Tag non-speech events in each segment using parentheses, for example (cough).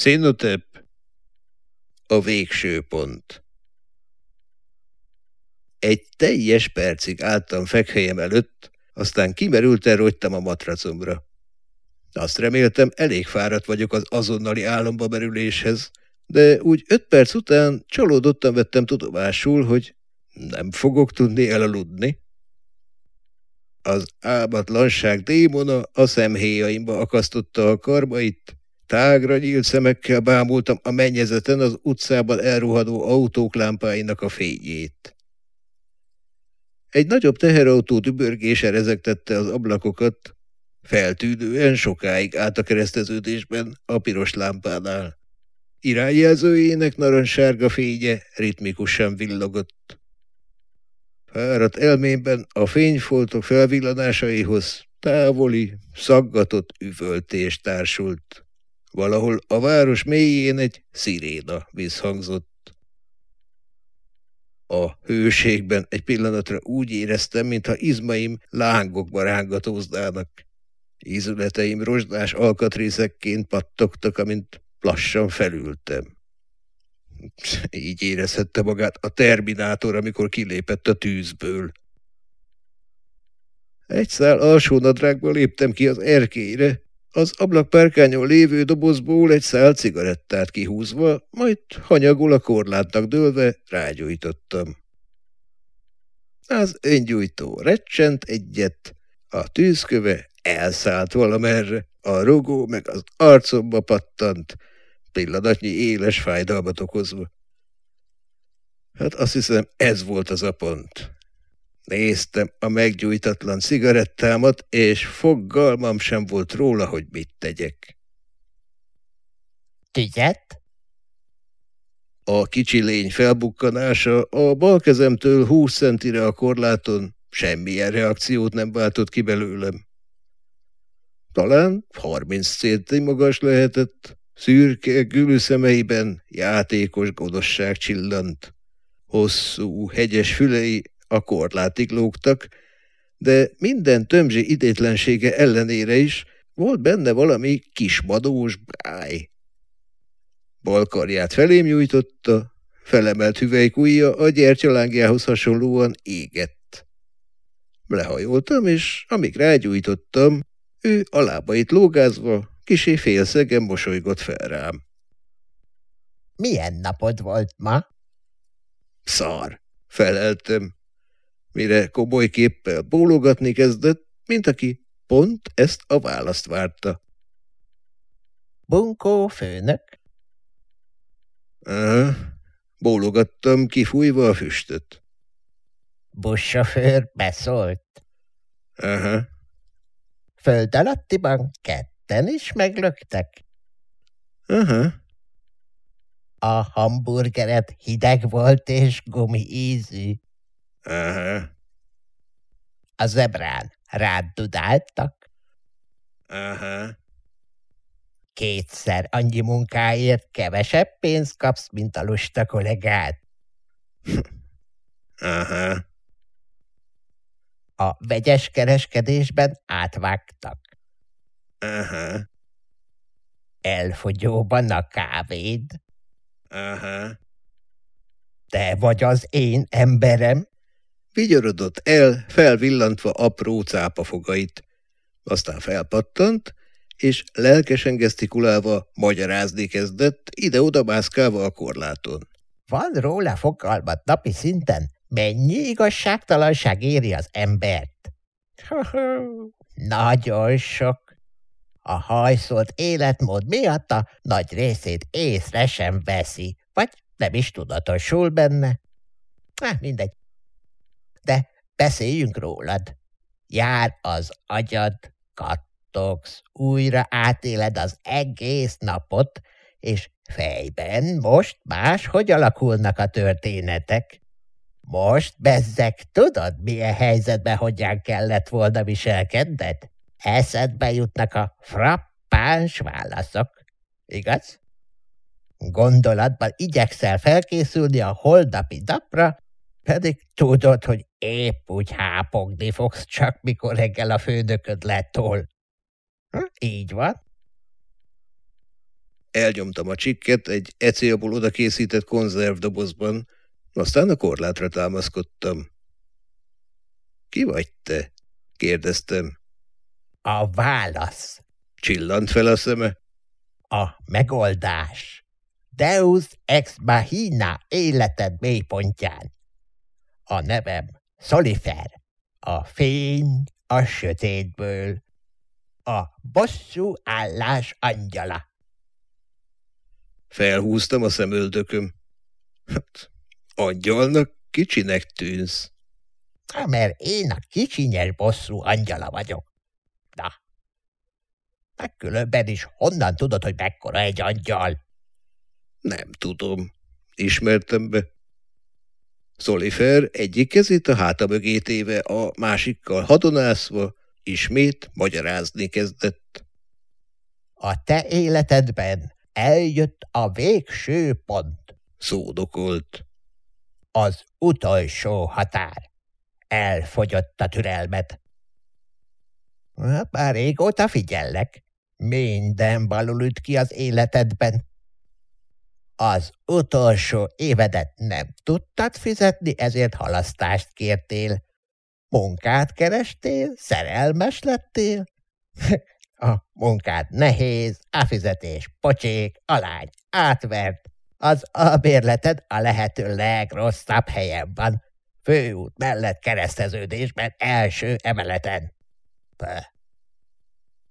Színotep. A végső pont. Egy teljes percig álltam fekhelyem előtt, aztán kimerülten rogytam a matracomra. Azt reméltem, elég fáradt vagyok az azonnali álomba merüléshez, de úgy öt perc után csalódottan vettem tudomásul, hogy nem fogok tudni elaludni. Az álmatlanság démona a szemhéjaimba akasztotta a karmait, tágra nyílt szemekkel bámultam a mennyezeten az utcában elruhadó autók lámpáinak a fényét. Egy nagyobb teherautó dübörgése rezegtette az ablakokat, feltűnően sokáig állt a kereszteződésben a piros lámpánál. Irányjelzőjének narancssárga fénye ritmikusan villogott. Fáradt elmémben a fényfoltok felvillanásaihoz távoli, szaggatott üvöltés társult. Valahol a város mélyén egy sziréna visszhangzott. A hőségben egy pillanatra úgy éreztem, mintha izmaim lángokba rángatóznának. Ízületeim rozsdás alkatrészekként pattogtak, amint lassan felültem. (laughs) Így érezhette magát a terminátor, amikor kilépett a tűzből. Egy szál alsó nadrágba léptem ki az erkélyre, az ablakpárkányon lévő dobozból egy szál cigarettát kihúzva, majd hanyagul a korlátnak dőlve rágyújtottam. Az öngyújtó recsent egyet, a tűzköve elszállt valamerre, a rugó meg az arcomba pattant, pillanatnyi éles fájdalmat okozva. Hát azt hiszem, ez volt az a pont. Néztem a meggyújtatlan cigarettámat, és foggalmam sem volt róla, hogy mit tegyek. Tügyet? A kicsi lény felbukkanása a bal kezemtől húsz centire a korláton semmilyen reakciót nem váltott ki belőlem. Talán harminc centi magas lehetett, szürke gülű szemeiben játékos godosság csillant. Hosszú, hegyes fülei a korlátig lógtak, de minden tömzsi idétlensége ellenére is volt benne valami kismadós báj. Balkarját felém nyújtotta, felemelt hüvelykújja a gyertyalángjához hasonlóan égett. Lehajoltam, és amíg rágyújtottam, ő a lábait lógázva, kisé félszegen mosolygott fel rám. Milyen napod volt ma? Szar, feleltem mire komoly képpel bólogatni kezdett, mint aki pont ezt a választ várta. Bunkó főnök? Aha, bólogattam, kifújva a füstöt. Buszsofőr beszólt. Aha. Föld alattiban ketten is meglöktek? Aha. A hamburgeret hideg volt és gumi ízű. Aha. A zebrán rád dudáltak? Aha. Kétszer annyi munkáért kevesebb pénzt kapsz, mint a lusta kollégát. (laughs) Aha. A vegyes kereskedésben átvágtak. Aha. Elfogyóban a kávéd. Aha. Te vagy az én emberem, Vigyorodott el, felvillantva apró cápafogait. Aztán felpattant, és lelkesen gesztikulálva magyarázni kezdett, ide-oda mászkálva a korláton. Van róla fogalmat napi szinten, mennyi igazságtalanság éri az embert? Nagyon sok. A hajszolt életmód miatt a nagy részét észre sem veszi, vagy nem is tudatosul benne. Hát mindegy, de beszéljünk rólad. Jár az agyad, kattogsz, újra átéled az egész napot, és fejben most más, hogy alakulnak a történetek. Most, bezzek, tudod, milyen helyzetben hogyan kellett volna viselkedned? Eszedbe jutnak a frappáns válaszok, igaz? Gondolatban igyekszel felkészülni a holdapi napra, pedig tudod, hogy épp úgy hápogni fogsz csak, mikor reggel a főnököd letol. Hm? Így van. elnyomtam a csikket egy ecélból oda készített konzervdobozban, aztán a korlátra támaszkodtam. Ki vagy te? kérdeztem. A válasz. Csillant fel a szeme. A megoldás. Deus ex machina életed mélypontján. A nevem Solifer, a fény a sötétből, a bosszú állás angyala. Felhúztam a szemöldököm. Hát, angyalnak kicsinek tűnsz. Ha, mert én a kicsinyes bosszú angyala vagyok. Na, meg különben is honnan tudod, hogy mekkora egy angyal? Nem tudom. Ismertem be. Szolifer egyik kezét a háta mögé téve, a másikkal hadonászva, ismét magyarázni kezdett. A te életedben eljött a végső pont. Szódokolt. Az utolsó határ. Elfogyott a türelmet. Hát már régóta figyellek. Minden balul üt ki az életedben. Az utolsó évedet nem tudtad fizetni, ezért halasztást kértél. Munkát kerestél, szerelmes lettél. (laughs) A munkád nehéz, a fizetés pocsék, a lány átvert. Az albérleted a lehető legrosszabb helyen van. Főút mellett kereszteződésben első emeleten. Pöh.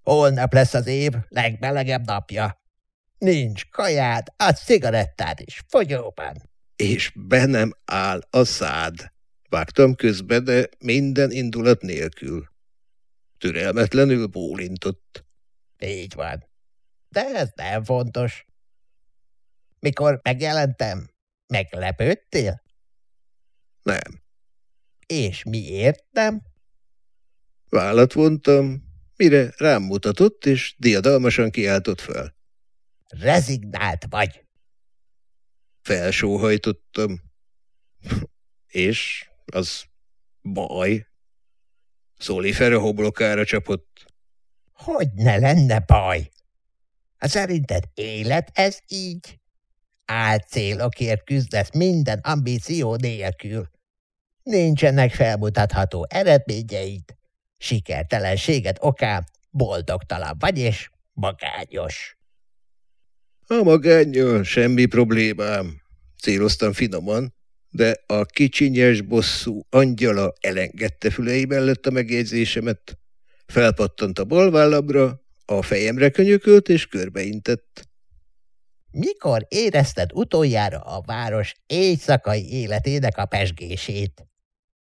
Holnap lesz az év legmelegebb napja. Nincs kajád, a cigarettád is fogyóban. És be nem áll a szád. Vágtam közbe, de minden indulat nélkül. Türelmetlenül bólintott. Így van. De ez nem fontos. Mikor megjelentem, meglepődtél? Nem. És miért nem? Vállat vontam, mire rám mutatott, és diadalmasan kiáltott fel. Rezignált vagy. Felsóhajtottam. és az baj. Szólifer a hoblokára csapott. Hogy ne lenne baj? Hát szerinted élet ez így? Álcélokért küzdesz minden ambíció nélkül. Nincsenek felmutatható eredményeid. Sikertelenséged okán boldogtalan vagy és magányos. A magányjal semmi problémám. Céloztam finoman, de a kicsinyes bosszú angyala elengedte fülei mellett a megjegyzésemet. Felpattant a bal a fejemre könyökölt és körbeintett. Mikor érezted utoljára a város éjszakai életének a pesgését?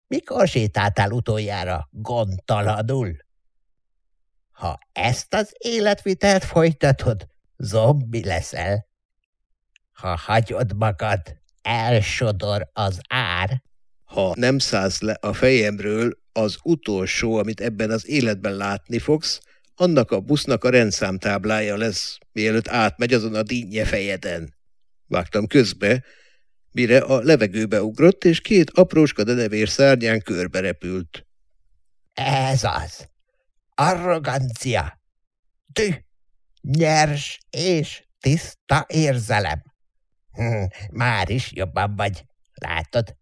Mikor sétáltál utoljára gondtalanul? Ha ezt az életvitelt folytatod, zombi leszel. Ha hagyod magad, elsodor az ár. Ha nem szállsz le a fejemről, az utolsó, amit ebben az életben látni fogsz, annak a busznak a rendszámtáblája lesz, mielőtt átmegy azon a dinnye fejeden. Vágtam közbe, mire a levegőbe ugrott, és két apróska denevér szárnyán körbe repült. Ez az. Arrogancia. Tű. Nyers és tiszta érzelem. Hm, már is jobban vagy, látod?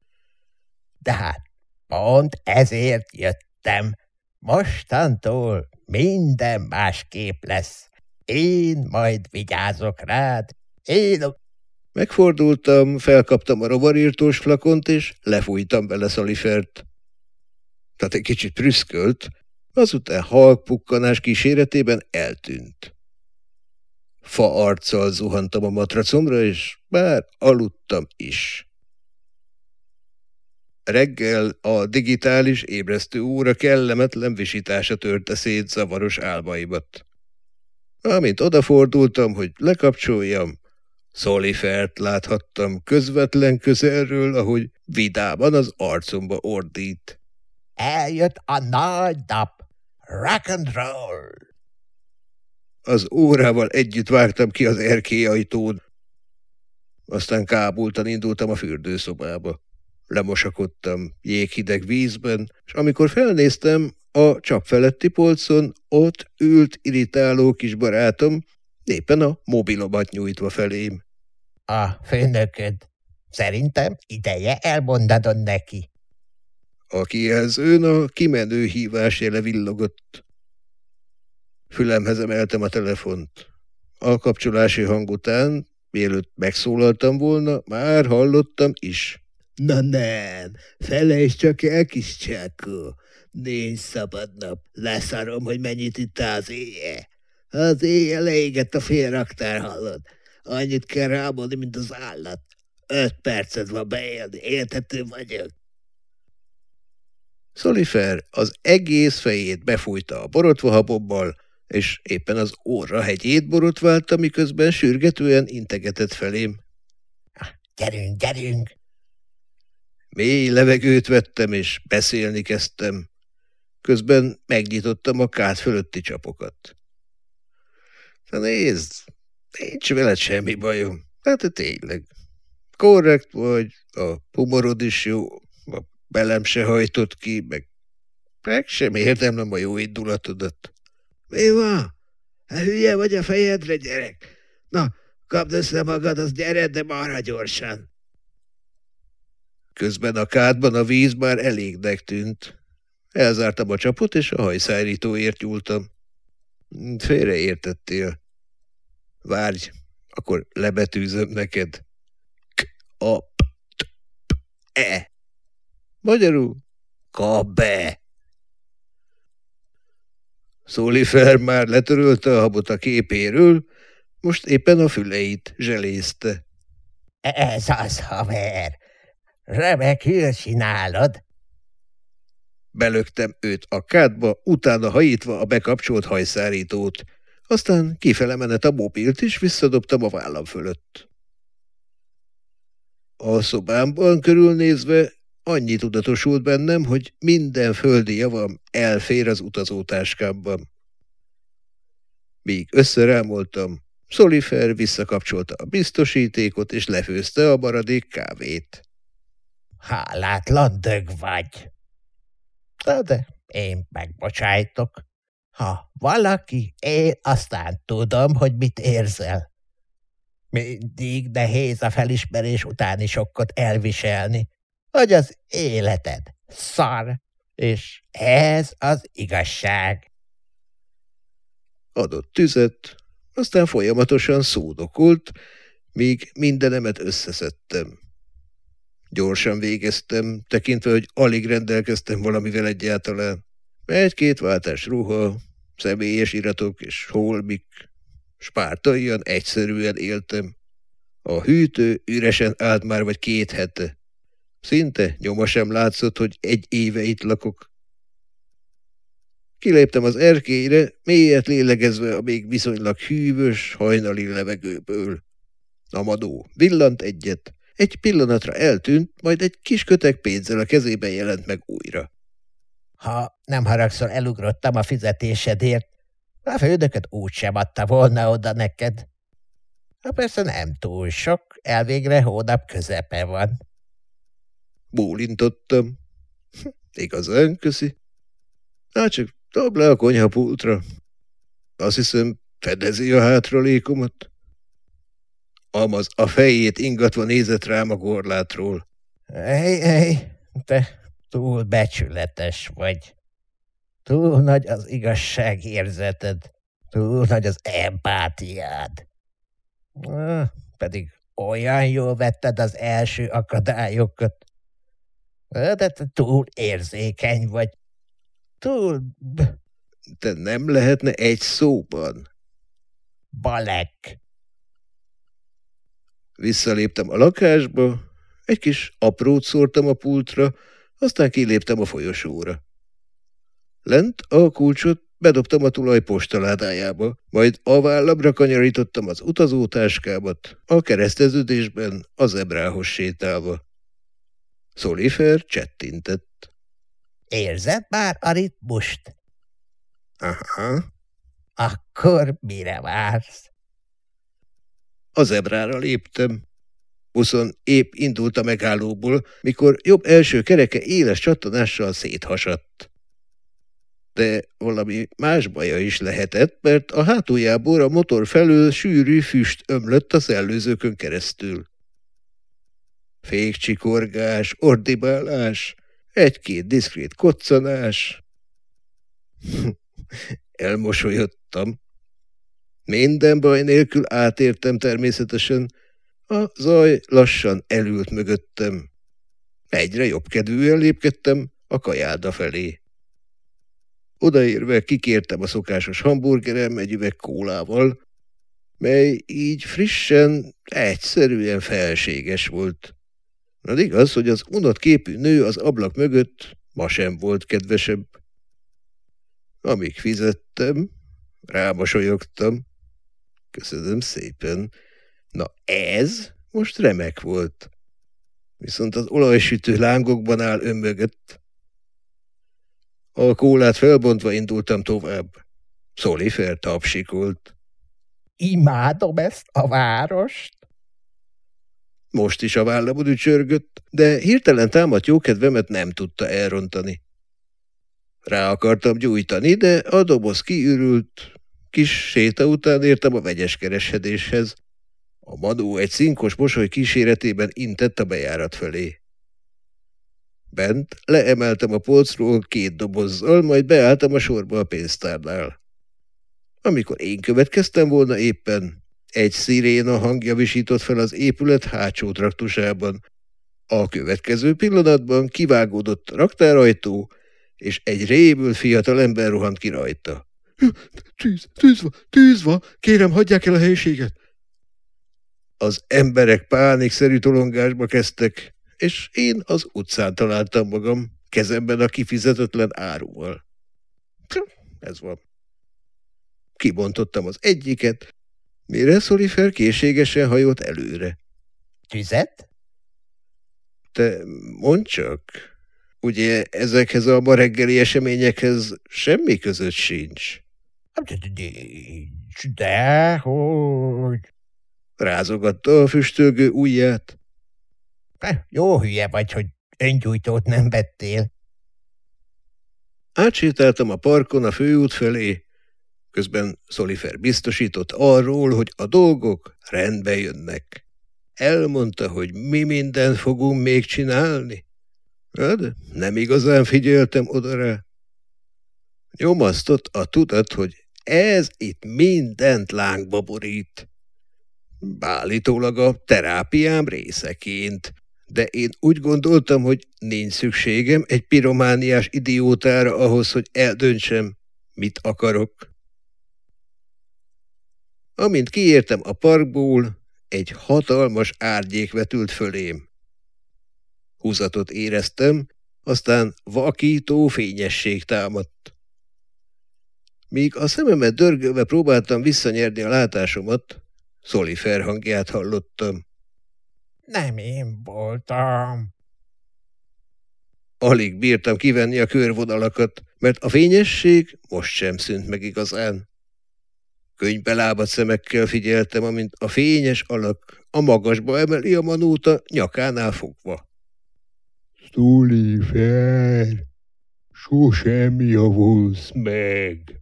De hát pont ezért jöttem. Mostantól minden másképp lesz. Én majd vigyázok rád. Én... Megfordultam, felkaptam a rovarírtós flakont, és lefújtam bele Szalifert. Tehát egy kicsit prüszkölt, azután halk pukkanás kíséretében eltűnt. Fa arccal zuhantam a matracomra, és bár aludtam is. Reggel a digitális ébresztő óra kellemetlen visítása törte szét zavaros álmaimat. Amint odafordultam, hogy lekapcsoljam, Szolifert láthattam közvetlen közelről, ahogy vidáman az arcomba ordít. Eljött a nagy nap! Rock and roll! Az órával együtt vágtam ki az erkélyajtón. Aztán kábultan indultam a fürdőszobába. Lemosakodtam jéghideg vízben, és amikor felnéztem, a csap feletti polcon ott ült irritáló kis barátom, éppen a mobilomat nyújtva felém. A főnököd. Szerintem ideje elmondanod neki. A kijelzőn a kimenő hívás jele villogott. Fülemhez emeltem a telefont. A kapcsolási hang után, mielőtt megszólaltam volna, már hallottam is. Na nem, felejtsd csak el, kis csákó. Nincs szabad nap. Leszarom, hogy mennyit itt az éje. Az éjjel leégett a félraktár, hallod? Annyit kell rámolni, mint az állat. Öt percet van beélni, érthető vagyok. Szolifer az egész fejét befújta a borotvahabobbal, és éppen az óra hegyét borotválta, miközben sürgetően integetett felém. Gyerünk, gyerünk! Mély levegőt vettem, és beszélni kezdtem. Közben megnyitottam a kád fölötti csapokat. Na nézd, nincs veled semmi bajom. Hát tényleg. Korrekt vagy, a humorod is jó, a belem se hajtott ki, meg meg sem érdemlem a jó indulatodat. Mi van? Hát hülye vagy a fejedre, gyerek? Na, kapd össze magad, az gyere, de marha gyorsan. Közben a kádban a víz már elégnek tűnt. Elzártam a csapot, és a hajszárítóért nyúltam. Félreértettél. Várj, akkor lebetűzöm neked. K, a, p, t, p, e. Magyarul, be. Szólifer már letörölte a habot a képéről, most éppen a füleit zselészte. Ez az, haver. Remekül csinálod. Belögtem őt a kádba, utána hajítva a bekapcsolt hajszárítót. Aztán kifele menet a mobilt, és visszadobtam a vállam fölött. A szobámban körülnézve annyi tudatosult bennem, hogy minden földi javam elfér az utazótáskámban. Míg összerámoltam, Szolifer visszakapcsolta a biztosítékot, és lefőzte a maradék kávét. Hálátlan dög vagy. Na de én megbocsájtok. Ha valaki, én aztán tudom, hogy mit érzel. Mindig nehéz a felismerés utáni sokkot elviselni, hogy az életed szar, és ez az igazság. Adott tüzet, aztán folyamatosan szódokult, míg mindenemet összeszedtem. Gyorsan végeztem, tekintve, hogy alig rendelkeztem valamivel egyáltalán. Egy-két váltás ruha, személyes iratok és holmik, spártaian egyszerűen éltem. A hűtő üresen állt már vagy két hete. Szinte nyoma sem látszott, hogy egy éve itt lakok. Kiléptem az erkélyre, mélyet lélegezve a még viszonylag hűvös, hajnali levegőből. A madó villant egyet, egy pillanatra eltűnt, majd egy kis kötek pénzzel a kezében jelent meg újra. Ha nem haragszol, elugrottam a fizetésedért. A fődöket úgy sem adta volna oda neked. Ha persze nem túl sok, elvégre hónap közepe van. Bólintottam. (laughs) Igazán, köszi. Hát csak dob le a konyhapultra. Azt hiszem, fedezi a hátralékomat. Amaz a fejét ingatva nézett rám a gorlátról. Ej, ej, te túl becsületes vagy. Túl nagy az igazságérzeted, túl nagy az empátiád. Ah, pedig olyan jól vetted az első akadályokat. De te túl érzékeny vagy. Túl... Te nem lehetne egy szóban. Balek. Visszaléptem a lakásba, egy kis aprót szórtam a pultra, aztán kiléptem a folyosóra. Lent a kulcsot bedobtam a tulaj postaládájába, majd a vállamra kanyarítottam az utazótáskámat, a kereszteződésben az ebrához sétálva. Szolifer csettintett. Érzed már a ritmust? Aha. Akkor mire vársz? A zebrára léptem. Buszon épp indult a megállóból, mikor jobb első kereke éles csattanással széthasadt. de valami más baja is lehetett, mert a hátuljából a motor felől sűrű füst ömlött a szellőzőkön keresztül. Fékcsikorgás, ordibálás, egy-két diszkrét koccanás. (laughs) Elmosolyodtam. Minden baj nélkül átértem természetesen. A zaj lassan elült mögöttem. Egyre jobb kedvűen lépkedtem a kajáda felé. Odaérve kikértem a szokásos hamburgerem egy üveg kólával, mely így frissen, egyszerűen felséges volt. Az igaz, hogy az unott képű nő az ablak mögött ma sem volt kedvesebb. Amíg fizettem, rámosolyogtam. Köszönöm szépen. Na ez most remek volt. Viszont az olajsütő lángokban áll önmögött. A kólát felbontva indultam tovább. Szolifer tapsikolt. Imádom ezt a várost. Most is a vállamon ücsörgött, de hirtelen támadt jókedvemet nem tudta elrontani. Rá akartam gyújtani, de a doboz kiürült. Kis séta után értem a vegyes keresedéshez. A madó egy szinkos mosoly kíséretében intett a bejárat felé. Bent leemeltem a polcról két dobozzal, majd beálltam a sorba a pénztárnál. Amikor én következtem volna éppen, egy sziréna hangja visított fel az épület hátsó traktusában. A következő pillanatban kivágódott raktárajtó, és egy rémül fiatal ember rohant ki rajta. (laughs) – Tűz, tűz van, tűz van, kérem, hagyják el a helyiséget! Az emberek pánikszerű tolongásba kezdtek, és én az utcán találtam magam, kezemben a kifizetetlen áruval. Ez van. Kibontottam az egyiket, mire Szolifer készségesen hajolt előre. Tüzet? Te mondd csak, ugye ezekhez a ma reggeli eseményekhez semmi között sincs? De, hogy... Rázogatta a füstölgő ujját. Jó hülye vagy, hogy öngyújtót nem vettél. Átsétáltam a parkon a főút felé, közben Szolifer biztosított arról, hogy a dolgok rendbe jönnek. Elmondta, hogy mi mindent fogunk még csinálni. De nem igazán figyeltem oda rá. Nyomasztott a tudat, hogy ez itt mindent lángba borít. Bálítólag a terápiám részeként de én úgy gondoltam, hogy nincs szükségem egy piromániás idiótára ahhoz, hogy eldöntsem, mit akarok. Amint kiértem a parkból, egy hatalmas árgyék vetült fölém. Húzatot éreztem, aztán vakító fényesség támadt. Míg a szememet dörgölve próbáltam visszanyerni a látásomat, Szoli ferhangját hallottam. Nem én voltam. Alig bírtam kivenni a körvonalakat, mert a fényesség most sem szűnt meg igazán. Könyvbe lábadt szemekkel figyeltem, amint a fényes alak a magasba emeli a manóta nyakánál fogva. Szúli fel, sosem javulsz meg.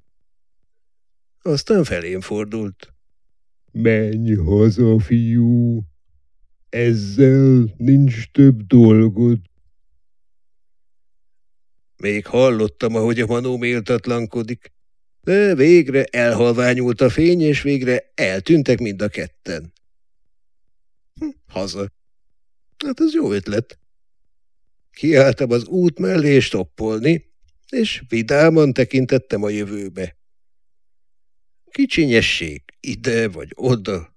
Aztán felém fordult. Menj haza, fiú, ezzel nincs több dolgod. Még hallottam, ahogy a manó méltatlankodik, de végre elhalványult a fény, és végre eltűntek mind a ketten. Hm, haza. Hát ez jó ötlet. Kiálltam az út mellé stoppolni, és vidáman tekintettem a jövőbe. Kicsinyesség ide vagy oda,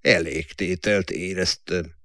elégtételt éreztem.